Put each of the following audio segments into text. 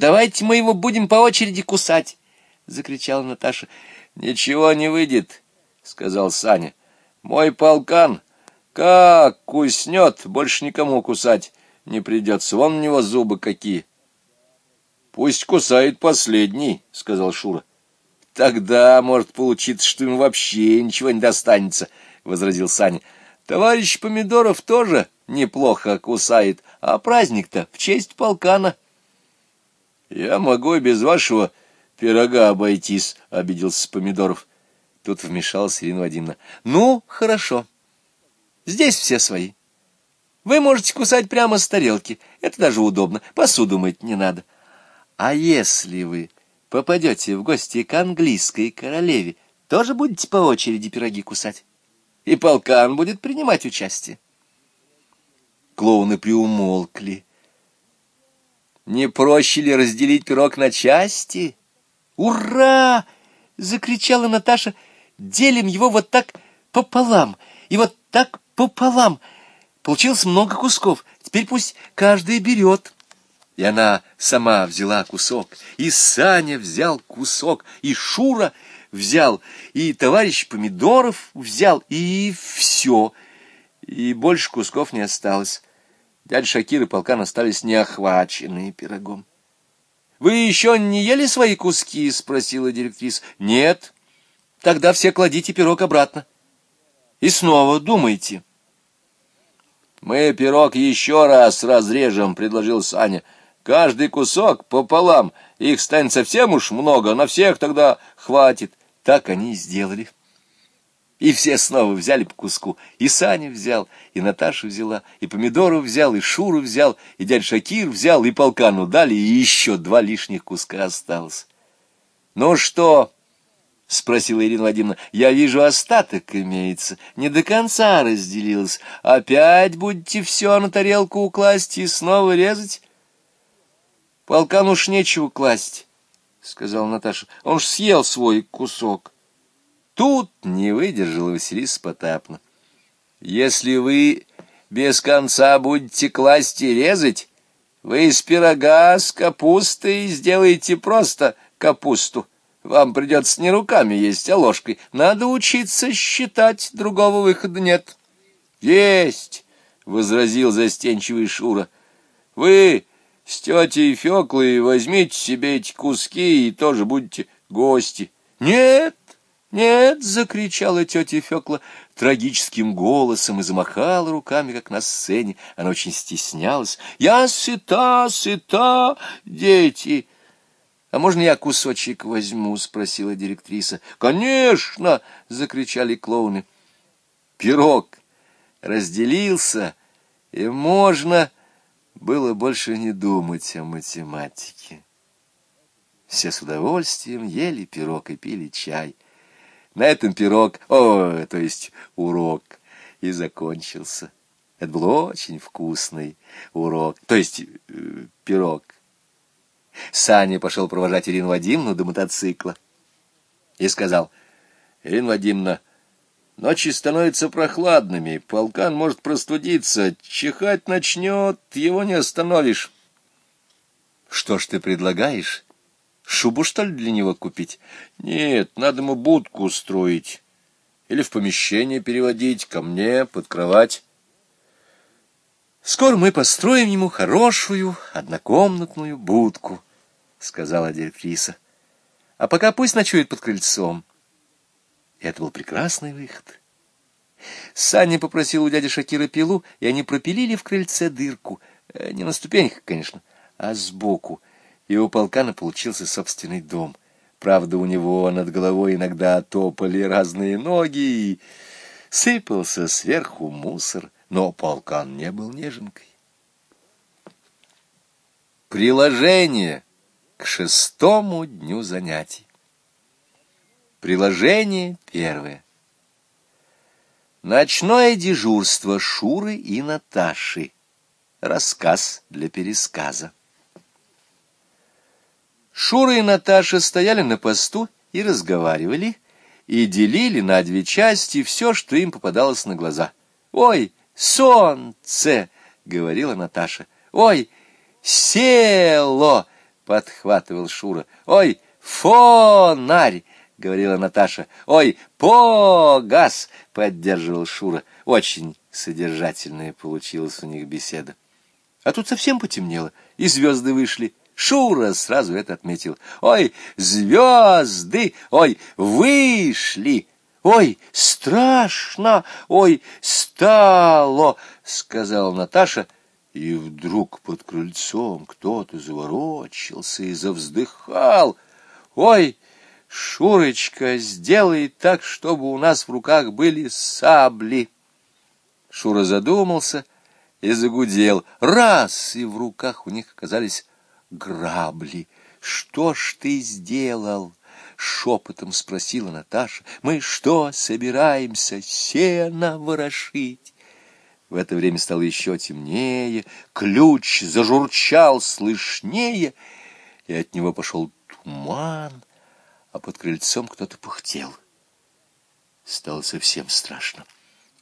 Давайте мы его будем по очереди кусать, — закричала Наташа. — Ничего не выйдет, — сказал Саня. — Мой полкан как куснет, больше никому кусать не придется. Вон у него зубы какие. — Пусть кусает последний, — сказал Шура. — Тогда может получиться, что ему вообще ничего не достанется, — возразил Саня. — Товарищ Помидоров тоже неплохо кусает, а праздник-то в честь полкана. — Я могу и без вашего пирога обойтись, — обиделся Помидоров. Тут вмешалась Ирина Вадимовна. — Ну, хорошо. Здесь все свои. Вы можете кусать прямо с тарелки. Это даже удобно. Посуду мыть не надо. А если вы попадете в гости к английской королеве, тоже будете по очереди пироги кусать? И полкан будет принимать участие. Клоуны приумолкли. Не проще ли разделить пирог на части? «Ура!» — закричала Наташа. «Делим его вот так пополам, и вот так пополам. Получилось много кусков. Теперь пусть каждый берет». И она сама взяла кусок, и Саня взял кусок, и Шура взял, и товарищ Помидоров взял, и все. И больше кусков не осталось. Дядя Шакир и полкан остались неохваченные пирогом. — Вы еще не ели свои куски? — спросила директриса. — Нет. Тогда все кладите пирог обратно. И снова думайте. — Мы пирог еще раз разрежем, — предложил Саня. — Каждый кусок пополам, их станет совсем уж много, на всех тогда хватит. Так они и сделали. И все снова взяли по куску. И Саня взял, и Наташа взяла, и Помидору взял, и Шуру взял, и дядь Шакир взял, и полкану дали, и еще два лишних куска осталось. — Ну что? — спросила Ирина Вадимовна. — Я вижу, остаток имеется. Не до конца разделилось. Опять будете все на тарелку укласть и снова резать? Полкан уж нечего класть, — сказал Наташа. — Он ж съел свой кусок. Тут не выдержала Василиса Потапна. — Если вы без конца будете класть и резать, вы из пирога с капустой сделаете просто капусту. Вам придется не руками есть, а ложкой. Надо учиться считать, другого выхода нет. — Есть! — возразил застенчивый Шура. — Вы с тетей Феклой возьмите себе эти куски и тоже будете гости. — Нет, нет, — закричала тетя Фекла трагическим голосом и замахала руками, как на сцене. Она очень стеснялась. — Я сыта, сыта, дети! — А можно я кусочек возьму? — спросила директриса. — Конечно! — закричали клоуны. Пирог разделился, и можно было больше не думать о математике. Все с удовольствием ели пирог и пили чай. На этом пирог, о, то есть урок, и закончился. Это был очень вкусный урок, то есть э, пирог. Саня пошел провожать Ирину Вадимовну до мотоцикла и сказал, «Ирина Вадимовна, Ночи становятся прохладными, полкан может простудиться, чихать начнет, его не остановишь. Что ж ты предлагаешь? Шубу, что ли, для него купить? Нет, надо ему будку устроить. Или в помещение переводить, ко мне, под кровать. Скоро мы построим ему хорошую однокомнатную будку, — сказала директриса. А пока пусть ночует под крыльцом. Это был прекрасный выход. Саня попросил у дяди Шакира пилу, и они пропилили в крыльце дырку. Э, не на ступеньках, конечно, а сбоку. И у полкана получился собственный дом. Правда, у него над головой иногда топали разные ноги, и сыпался сверху мусор, но полкан не был неженкой. Приложение к шестому дню занятий. Приложение первое. Ночное дежурство Шуры и Наташи. Рассказ для пересказа. Шура и Наташа стояли на посту и разговаривали, и делили на две части все, что им попадалось на глаза. «Ой, солнце!» — говорила Наташа. «Ой, село!» подхватывал Шура. «Ой, фонарь!» — говорила Наташа. «Ой, погас!» — поддерживал Шура. Очень содержательная получилась у них беседа. А тут совсем потемнело, и звезды вышли. Шура сразу это отметил. «Ой, звезды! Ой, вышли! Ой, страшно! Ой, стало!» — сказала Наташа. И вдруг под крыльцом кто-то заворочился и завздыхал. «Ой, Шурочка, сделай так, чтобы у нас в руках были сабли!» Шура задумался и загудел. Раз, и в руках у них оказались грабли. «Что ж ты сделал?» — шепотом спросила Наташа. «Мы что, собираемся сено ворошить?» В это время стало еще темнее, ключ зажурчал слышнее, и от него пошел туман, а под крыльцом кто-то пыхтел. Стало совсем страшно.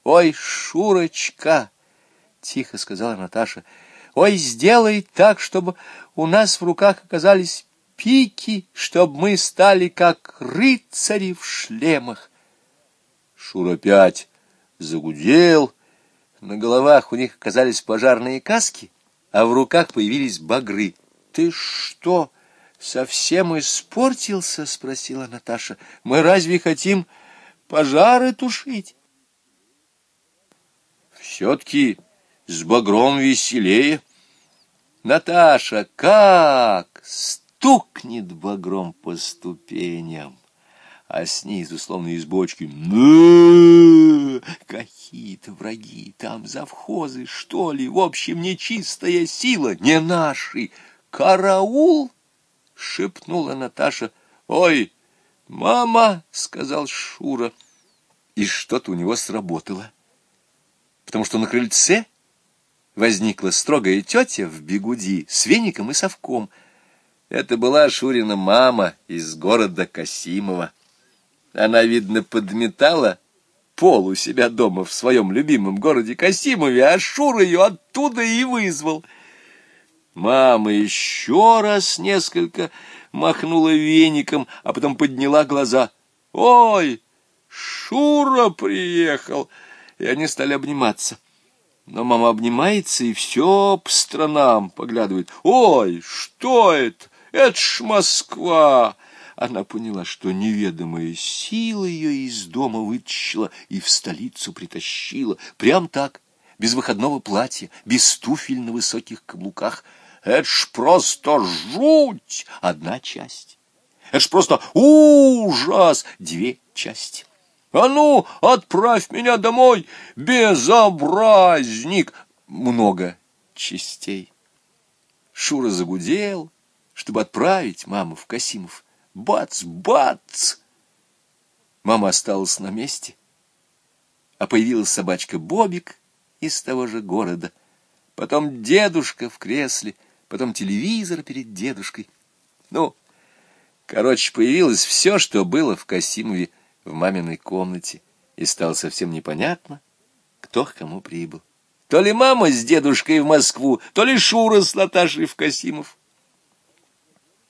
«Ой, Шурочка!» — тихо сказала Наташа — Ой, сделай так, чтобы у нас в руках оказались пики, чтобы мы стали как рыцари в шлемах. Шур опять загудел, на головах у них оказались пожарные каски, а в руках появились багры. — Ты что, совсем испортился? — спросила Наташа. — Мы разве хотим пожары тушить? — Все-таки с багром веселее, Наташа, как стукнет багром по ступеням, а снизу, словно из бочки, ну, какие-то враги, там завхозы, что ли, в общем, нечистая сила, не наши. Караул! — шепнула Наташа. — Ой, мама! — сказал Шура. И что-то у него сработало. Потому что на крыльце возникла строгая тетя в бегуди с веником и совком. Это была Шурина мама из города Касимова. Она, видно, подметала пол у себя дома в своем любимом городе Касимове, а Шура ее оттуда и вызвал. Мама еще раз несколько махнула веником, а потом подняла глаза. «Ой, Шура приехал!» И они стали обниматься. Но мама обнимается и все по сторонам поглядывает. «Ой, что это? Это ж Москва!» Она поняла, что неведомая сила ее из дома вытащила и в столицу притащила. Прям так, без выходного платья, без туфель на высоких каблуках. Это ж просто жуть! Одна часть. Это ж просто ужас! Две части. «А ну, отправь меня домой, безобразник!» Много частей. Шура загудел, чтобы отправить маму в Касимов. Бац, бац! Мама осталась на месте, а появилась собачка Бобик из того же города. Потом дедушка в кресле, потом телевизор перед дедушкой. Ну, короче, появилось все, что было в Касимове в маминой комнате, и стало совсем непонятно, кто к кому прибыл. То ли мама с дедушкой в Москву, то ли Шура с Наташей в Касимов.